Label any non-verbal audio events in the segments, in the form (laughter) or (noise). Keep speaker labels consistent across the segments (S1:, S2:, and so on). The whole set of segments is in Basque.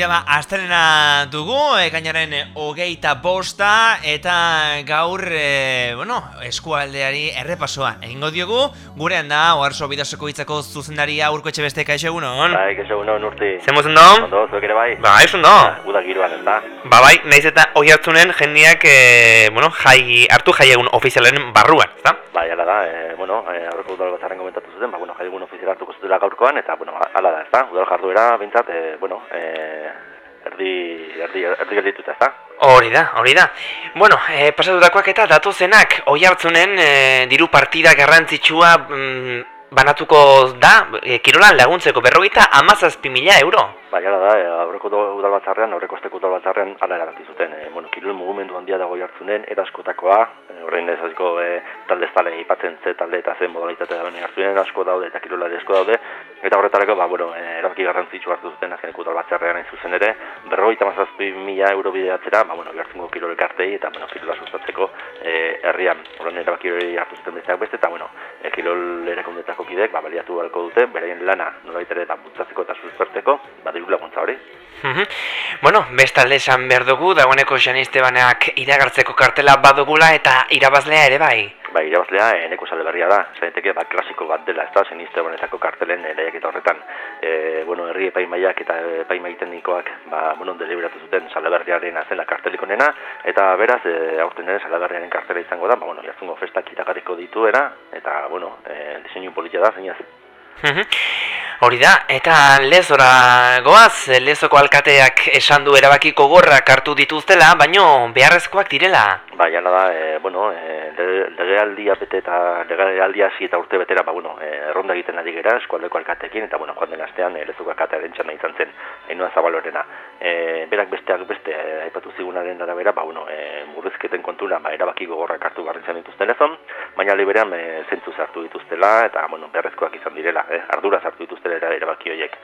S1: Tira ba, astelena dugu, ekainaren hogeita bosta, eta gaur, e, bueno, eskualdeari errepasoa egingo diogu, gurean da, oarzo bidasoko hitzako zuzendaria urko etxe beste kaixo egunon.
S2: Bai, kaixo egunon urti.
S1: Zemuz ondo?
S2: Ondo, zuek ere bai?
S1: Ba, ez ondo.
S2: Uda giroan, ez da?
S1: Ba, bai, nahiz eta hoi hartzunen jendeak, e, bueno, jai, hartu jai egun ofizialen barruan, ez da?
S2: Bai, ala da, e, bueno, e, aurreko udal batzaren komentatu zuten, ba, bueno, jai egun ofizial hartuko zutela gaurkoan, eta, bueno, ala da, ez da? Udal jarduera, bintzat, e, bueno, e, erdi, erdi, erdi geldituta, ez da?
S1: Hori da, hori da. Bueno, e, pasatutakoak eta datozenak, oi hartzunen e, diru partida garrantzitsua mm, banatuko da, e, kirolan laguntzeko berrogeita amazazpi mila euro.
S2: Bai, ala da, e, aurreko udal batzarrean, aurreko esteko udal batzarrean, ala erabaki zuten. E, bueno, kirol mugimendu handia dago hartzunen, eraskotakoa, e, horrein ez aziko e, talde ez tale ipatzen ze talde eta ze modalitate da bene hartzunen, asko daude eta kirolari asko daude, eta horretarako, ba, bueno, e, erabaki garrantzitsu hartu zuten azkeneko udal batzarrean zuzen ere, berrogeita amazazpi mila euro bideatzera, ba, bueno, bihartzungo kirol elkartei eta, bueno, kirola sustatzeko e, herrian, horren erabaki hori hartu zuten besteak beste, eta, bueno, e, kirol erakundetako kidek, ba, baliatu beharko dute, beraien lana nolait ere da bultzatzeko eta suspertzeko, ba, diru laguntza hori.
S1: Mhm. Bueno, bestalde esan behar dugu, dagoeneko Janiste banak iragartzeko kartela badugula eta irabazlea ere bai.
S2: Bai, irabazlea, eneko sale berria da, zaiteke, ba, klasiko bat dela, ez da, zenizte honetako kartelen lehiak eta horretan. E, bueno, herri epaimaiak eta epaimai teknikoak, ba, bueno, deliberatu zuten sale berriaren azela kartelik onena, eta beraz, e, aurten ere sale berriaren kartela izango da, ba, bueno, jartzungo festak iragarriko dituera, eta, bueno, e, diseinu politia da, zeinaz,
S1: Mhm. Hori da, eta lezora goaz, lezoko alkateak esan du erabakiko gorrak hartu dituztela, baino beharrezkoak direla.
S2: Bai, jala da, e, bueno, e, legealdia bete eta legealdia hasi eta urte betera, ba, bueno, e, erronda egiten ari gera eskualdeko alkatekin, eta, bueno, joan den astean, e, lezoko alkatearen txana izan zen, hainua zabalorena. E, berak besteak beste, e, aipatu zigunaren arabera, ba, bueno, e, murrizketen kontura, ba, erabaki gogorrak hartu garrin zen dituzten ezon, baina liberean e, zentzu hartu dituztela, eta, bueno, beharrezkoak izan direla, e, ardura hartu dituztela era, erabaki horiek.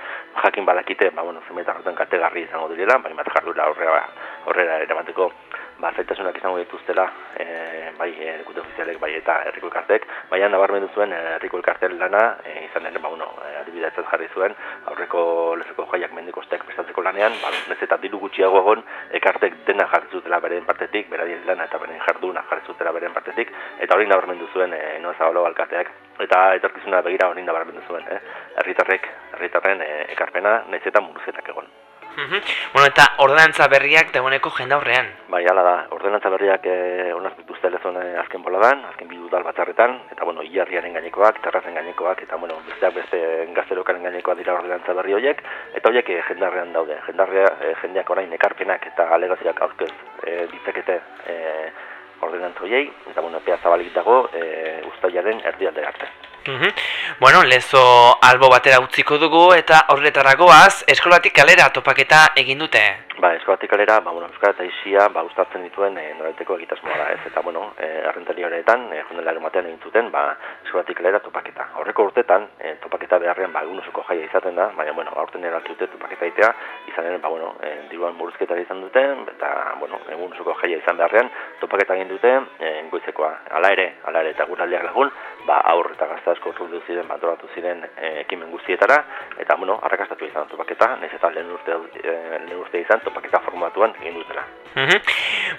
S2: Jakin badakite, ba, bueno, zenbait arroten kategarri izango direla, baina bat jardura horrela, horrela eramateko ba, zaitasunak izango dituztela, e, bai, e, gute ofizialek, bai, eta herriko elkartek, baina nabarmendu zuen e, herriko elkartel lana, e, izan den, ba, bueno, adibidea jarri zuen, aurreko lezeko jaiak mendikostek prestatzeko lanean, ba, ez eta diru gutxiago egon, ekartek dena jarri zutela beren partetik, beradien lana eta beren jarduna jarri zutela beren partetik, eta hori nabarmendu zuen, e, noa zabalo alkateak, eta etorkizuna begira hori nabarmendu zuen, eh? herritarrek, herritarren e, ekarpena, nahiz eta muruzetak egon.
S1: Bueno, eta ordenantza berriak dagoeneko jendaurrean.
S2: Bai, hala da, ordenantza berriak e, onartu dituzte lezon azken boladan, azken bi udal batzarretan, eta bueno, ilarriaren gainekoak, terrazen gainekoak, eta bueno, besteak beste gazterokaren gainekoak dira ordenantza berri horiek, eta horiek e, jendarrean daude. Jendarrea, e, jendeak orain ekarpenak eta alegazioak aurkez e, ditzekete e, ordenantza horiei, eta bueno, epea zabalik dago e, ustailaren erdialde arte.
S1: Mhm. Bueno, lezo albo batera utziko dugu eta horretaragoaz eskolatik kalera topaketa egin dute.
S2: Ba, eskolatik kalera, ba, bueno, euskara eta isia, ba, ustatzen dituen e, noraiteko egitasmoa da, ez? Eta, bueno, e, arrentari horretan, e, jondelaren batean egin zuten, ba, eskolatik kalera topaketa. Horreko urtetan, e, topaketa beharrean, ba, egun osoko jaia izaten da, baina, bueno, aurten eraltu dute topaketa itea, izanen, ba, bueno, e, diruan buruzketa izan duten, eta, bueno, egun osoko jaia izan beharrean, topaketa egin dute, e, goizekoa, ala ere, ala ere, eta guraldiak lagun, ba, aurre eta gazta asko urrundu ziren, bantoratu ziren e, ekimen guztietara, eta, bueno, arrakastatu izan topaketa, nahiz eta lehen urte, e, lehen urte izan, topaketa formatuan egin dutela.
S1: Mhm.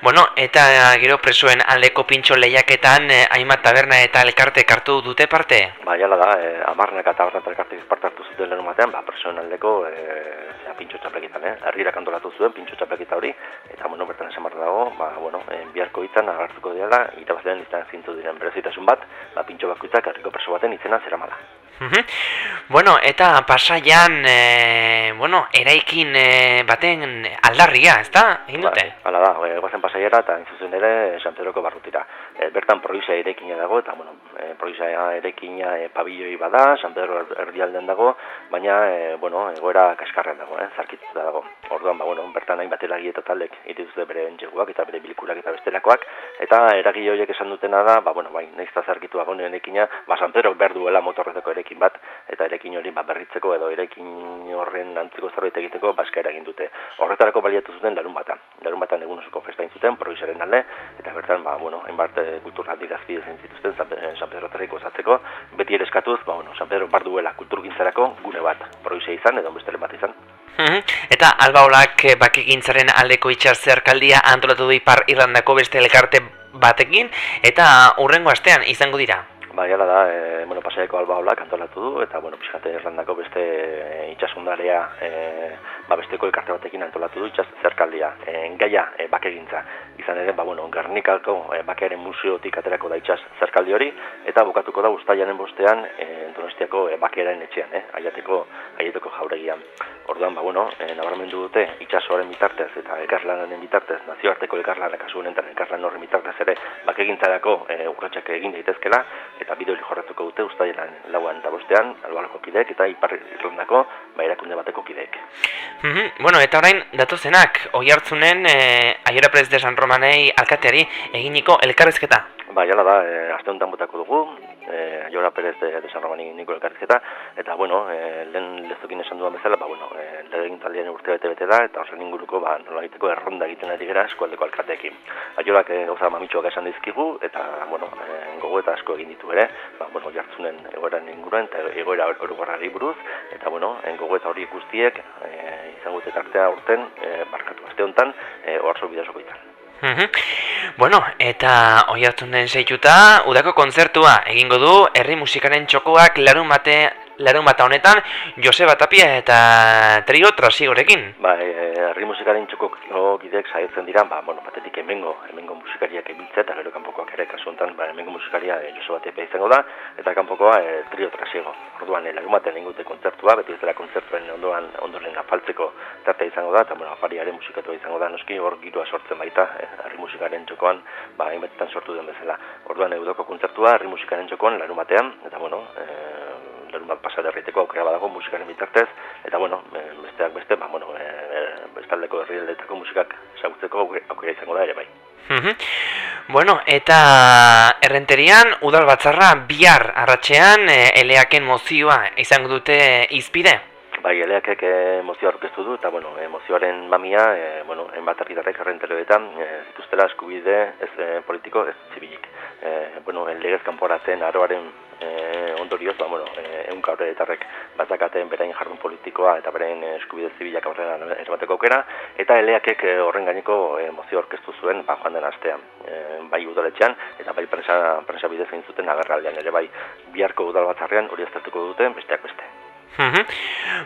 S1: Bueno, eta gero presoen aldeko pintxo lehiaketan eh, hainbat taberna eta elkarte hartu dute parte?
S2: Ba, jala da, eh, amarnak eta taberna eta elkarte parte hartu zuten lehen batean, ba, presoen aldeko eh, zera, pintxo txaplekitan, eh? Herrirak antolatu zuen pintxo txaplekita hori, eta, bueno, bertan esan barra dago, ba, bueno, eh, biharko hitzan agartuko dira, irabazlean izan zintu diren berezitasun bat, ba, pintxo bakoitzak herriko preso baten izena zera mala.
S1: Bueno, eta pasaian, e, bueno, eraikin e, baten aldarria, ez da? Egin dute?
S2: Ba, hala da, e, goazen pasaiera eta zuzen ere San Pedroko barrutira. E, bertan proizia erekina dago, eta, bueno, e, proizia erekina e, pabilloi bada, San Pedro erdialden dago, baina, e, bueno, egoera kaskarrean dago, eh, zarkituta dago. Orduan, ba, bueno, bertan hainbat eragi eta taldek dituzte bere entxeguak eta bere bilkurak eta bestelakoak, eta eragi horiek esan dutena da, ba, bueno, bai, nahiz eta zarkitua gonen erekina, ba, San Pedro behar duela motorreteko erekin bat, eta erekin hori ba, berritzeko edo erekin horren antzeko zerbait egiteko baska eragin dute. Horretarako baliatu zuten larun batan. Larun batan egun osoko festa zuten, provisaren alde, eta bertan, ba, bueno, hainbat kultura digazki ezen zituzten San, San Pedro Terriko osatzeko, beti ere eskatuz, ba, bueno, San Pedro bar duela kulturgintzarako gune bat, provisa izan edo bestelen bat izan.
S1: Eta albaolak bakegintzaren aldeko itxas zerkaldia antolatu du ipar Irlandako beste elkarte batekin, eta urrengo astean izango dira.
S2: Bai, ala da, e, bueno, pasaiako alba hola kantolatu du, eta, bueno, pixkate Irlandako beste e, itxasundarea, e, ba, besteko elkarte batekin antolatu du, itxas zerkaldia, e, gaia e, bakegintza. Izan ere, ba, bueno, Garnikako e, bakearen museotik aterako da itxas zerkaldi hori, eta bukatuko da ustaianen bostean, e, donostiako e, bakearen etxean, eh, aiateko, aiateko jauregian. Orduan, ba, bueno, e, nabarmendu dute itxasoaren bitartez eta elkarlanaren bitartez, nazioarteko elkarlanak kasu honetan elkarlan horren bitartez ere bakegintzarako e, urratxak egin daitezkela, eta bideo jorratuko dute ustailan lauan eta bostean, albalako kideek eta ipar irlandako bairakunde bateko kideek.
S1: Mm -hmm. Bueno, eta orain datuzenak, oi hartzunen e, Aiora Prez de San Romanei alkateari eginiko elkarrezketa?
S2: Ba, jala da, e, aste honetan botako dugu, e, Aiora Perez de, de San Romani niko elkarrezketa, eta, bueno, e, lehen lezokin esan duan bezala, ba, bueno, e, legin taldean urte bete bete da, eta horren inguruko, ba, nola egiteko erronda egiten ari gara eskualdeko alkateekin. Aiorak, e, gauza mamitxoak esan dizkigu, eta, bueno, e, gogo eta asko egin ditu ere, ba, bueno, jartzunen egoeran inguruen, eta egoera orogarrari buruz, eta, bueno, gogo eta hori guztiek, e, izango tartea urten, e, barkatu. Aste honetan, e, oarzo bidasoko
S1: Bueno, eta oi hartzen den zeituta, udako kontzertua egingo du, herri musikaren txokoak larun bate larun bata honetan Joseba Tapia eta Trio Trasigorekin.
S2: Ba, e, herri musikaren txoko gideek saietzen dira, ba, bueno, batetik emengo, emengo musikariak ebiltze eta gero kanpokoak ere kasu honetan, ba, emengo musikaria e, Joseba Tapia izango da, eta kanpokoa e, Trio Trasigo. Orduan, e, larun batean ingute kontzertua, beti ez dela kontzertuen ondoan, ondoren afaltzeko tarte izango da, eta bueno, afariaren musikatu izango da, noski hor giroa sortzen baita, e, herri musikaren txokoan, ba, hainbatetan sortu den bezala. Orduan, eudoko kontzertua, herri musikaren txokoan, larun batean, eta bueno, e, larun bat pasa derriteko aukera badago musikaren bitartez, eta bueno, besteak beste, ba, bueno, e, e, bestaldeko herrialdetako musikak esagutzeko aukera izango da ere bai.
S1: Bueno, eta errenterian, udal batzarra bihar arratxean e, eleaken mozioa izango dute izpide?
S2: Bai, eleakek e, mozioa orkestu du, eta bueno, e, mozioaren mamia, e, bueno, enbat argitarrek errenterioetan, e, zituztela eskubide ez e, politiko, ez zibilik. E, bueno, legez kanporatzen aroaren e, ondorioz, ba, bueno, e, egun kauretarrek batzakaten berain jardun politikoa eta berain eskubide zibilak aurrera erabateko aukera, eta eleakek e, horren gaineko mozio orkestu zuen ba, joan den astean, e, bai udaletxean, eta bai prensa, prensa bidez egin zuten agerraldean ere bai biharko udal batzarrean hori aztertuko duten besteak beste.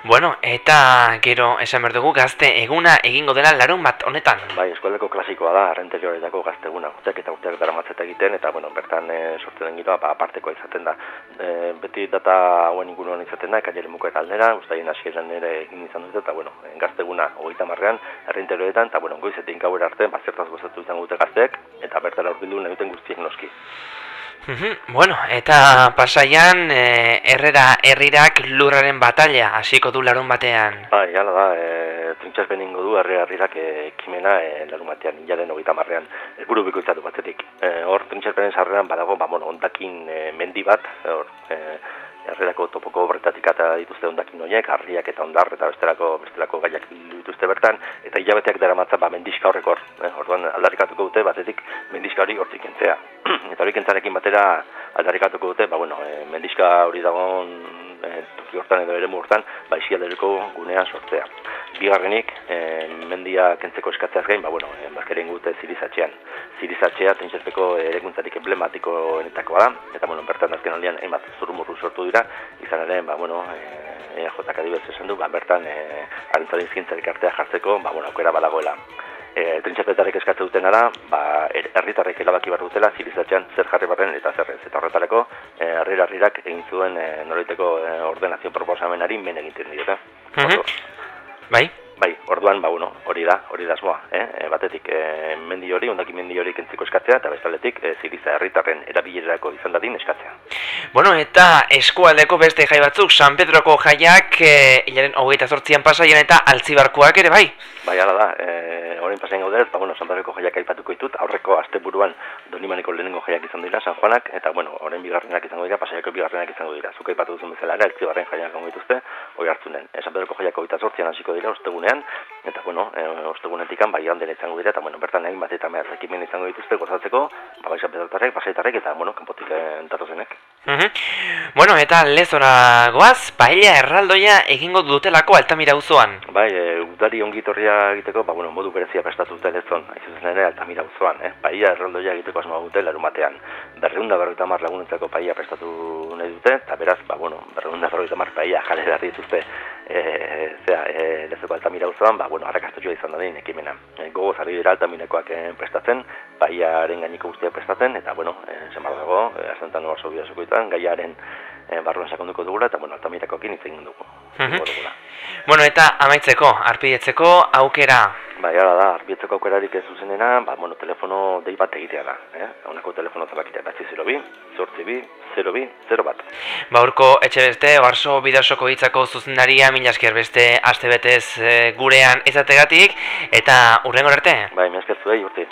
S1: Bueno, eta gero esan behar dugu gazte eguna egingo dela larun bat honetan.
S2: Bai, eskualdeko klasikoa da, arrenterioretako gazte eguna, urteak eta urteak dara matzeta egiten, eta bueno, bertan e, sortzen den giroa, ba, aparteko izaten da. E, beti data hauen inguruan izaten da, ekailere muko eta aldera, ustaien hasieran ere egin izan dute, eta bueno, gazte eguna hogeita marrean, arrenterioretan, eta bueno, goizetik gauera arte, ba, zertaz gozatu izan dute gazteek, eta bertara urbildu nahi duten guztiek noski.
S1: Bueno, eta pasaian e, errera herrirak lurraren batalla hasiko du larun batean.
S2: Bai, hala da, e, trintxas beningo du herri herrirak ekimena e, larun batean, jaren hogeita marrean, elburu bikoitzatu batetik. E, hor, trintxas benen sarreran badago, ba, bueno, ondakin e, mendi bat, hor, e, herrerako topoko obretatik eta dituzte ondakin horiek, harriak eta ondar eta bestelako, bestelako gaiak dituzte bertan, eta hilabeteak dara matza, ba, mendizka horrek hor, eh, orduan aldarikatuko dute, batetik mendizka hori hortik entzea. (clears throat) eta hori kentzarekin batera aldarikatuko dute, ba, bueno, e, mendizka hori dagoen e, toki hortan edo ere murtan, ba, isialderiko gunean sortzea. Bigarrenik, e, mendia kentzeko eskatzeaz gain, ba, bueno, e, bazkeren gute zirizatxean. Zirizatxea, tentzerpeko erekuntzarik emblematiko enetakoa da, eta, bueno, bertan azken aldean, hainbat zurumurru sortu dira, izan ere, ba, bueno, e, EJK adibez esan du, ba, bertan, e, arentzaren zintzarik artea jartzeko, ba, bueno, aukera badagoela. E, trintxapetarek eskatzen duten ara, ba, er, herritarrek erabaki behar dutela, zirizatxean zer jarri barren eta zer ez. Eta horretareko, e, herritarrirak egin zuen e, noriteko e, ordenazio proposamenari men egiten dira.
S1: Bai?
S2: Bai, orduan, ba, bueno, hori da, hori da asmoa, eh? E, batetik e, mendi hori, ondaki mendi hori kentziko eskatzea, eta bestaletik e, ziriza herritarren erabilerako izan dadin eskatzea.
S1: Bueno, eta eskualdeko beste jai batzuk, San Pedroko jaiak, e, hilaren hogeita zortzian pasaian eta altzibarkuak ere, bai?
S2: Bai, ala da, e, horrein pasain gaudez, ba, bueno, San Pedroko jaiak aipatuko ditut, aurreko asteburuan Donimaneko lehenengo jaiak izan dira, San Juanak, eta, bueno, horrein bigarrenak izango dira, pasaiako bigarrenak izango dira. Zuka aipatu duzen bezala ere, altzibarren jaiak gongo dituzte, hori hartzunen. E, San Pedroko jaiak hogeita zortzian hasiko dira, ustegunean, zuzenean, eta bueno, e, ostegunetik bai handela izango dira, eta bueno, bertan egin bat eta mehaz ekimen izango dituzte gozatzeko, ba, baixa pedaltarrek, pasaitarrek, eta bueno, kanpotik entarrozenek.
S1: Bueno, eta lezora goaz, paella erraldoia egingo dutelako Altamira uzoan.
S2: Bai, e, udari ongitorria egiteko, ba, bueno, modu berezia prestatu dute lezon, aizuzen ere Altamira uzoan, eh? paella erraldoia egiteko asma dute larun batean. Berreunda berroita mar lagunentzako paella prestatu nahi dute, eta beraz, ba, bueno, berreunda berroita mar paella jale berri dituzte e, zera, e, lezoko Altamira uzoan, ba, bueno, harrakastutxoa izan da den ekimena. E, gogo zarri dira Altaminekoak e, prestatzen, paellaren gainiko guztia prestatzen, eta, bueno, e, zenbar dago, e, azentan oso bidezoko gaiaren e, barruan sakonduko dugula, eta, bueno, Altamirakoekin hitz egin dugu.
S1: Bueno, eta amaitzeko, arpidetzeko aukera.
S2: Bai, ara da, arpidetzeko aukerarik ez zuzenena, ba, bueno, telefono dei bat egitea da, eh? Honako telefono zabakitea, batzi 0 bi, zortzi bi, 0 bi, 0 bat.
S1: Ba, urko, etxe beste, oarzo bidasoko hitzako zuzendaria, milasker beste, aste betez e, gurean ezategatik, eta urrengo arte?
S2: Bai, milasker zuei, urti.